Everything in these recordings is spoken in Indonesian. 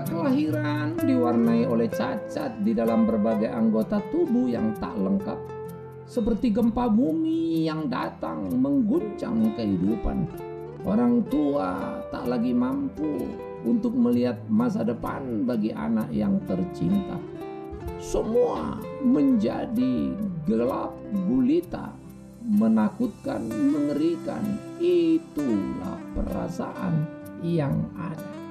kelahiran diwarnai oleh cacat di dalam berbagai anggota tubuh yang tak lengkap, seperti gempa bumi yang datang mengguncang kehidupan. Orang tua tak lagi mampu untuk melihat masa depan bagi anak yang tercinta. Semua menjadi gelap gulita, menakutkan, mengerikan. Itulah perasaan yang ada.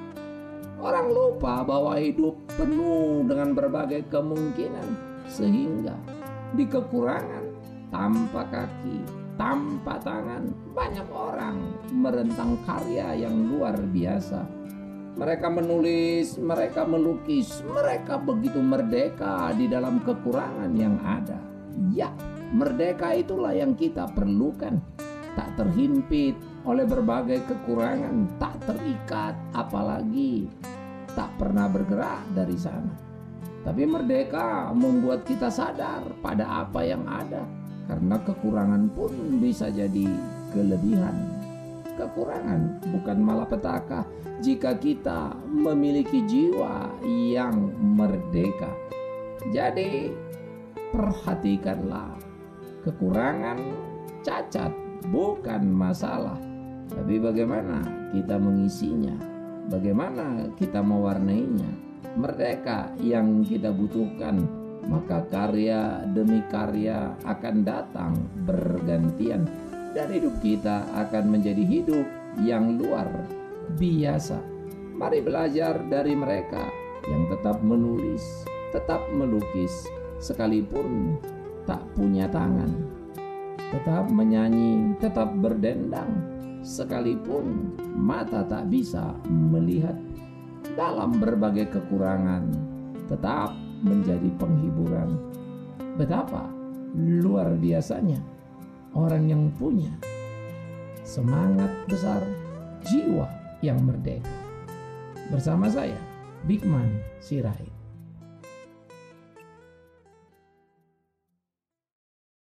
Orang lupa bahwa hidup penuh dengan berbagai kemungkinan, sehingga di kekurangan tanpa kaki, tanpa tangan, banyak orang merentang karya yang luar biasa. Mereka menulis, mereka melukis, mereka begitu merdeka di dalam kekurangan yang ada. Ya, merdeka itulah yang kita perlukan. Tak terhimpit oleh berbagai kekurangan, tak terikat, apalagi tak pernah bergerak dari sana. Tapi merdeka membuat kita sadar pada apa yang ada, karena kekurangan pun bisa jadi kelebihan. Kekurangan bukan malapetaka jika kita memiliki jiwa yang merdeka. Jadi, perhatikanlah kekurangan, cacat bukan masalah, tapi bagaimana kita mengisinya, bagaimana kita mewarnainya. Merdeka yang kita butuhkan, maka karya demi karya akan datang bergantian dan hidup kita akan menjadi hidup yang luar biasa. Mari belajar dari mereka yang tetap menulis, tetap melukis, sekalipun tak punya tangan, tetap menyanyi, tetap berdendang, sekalipun mata tak bisa melihat dalam berbagai kekurangan, tetap menjadi penghiburan. Betapa luar biasanya orang yang punya semangat besar, jiwa yang merdeka. Bersama saya, Bigman Sirait.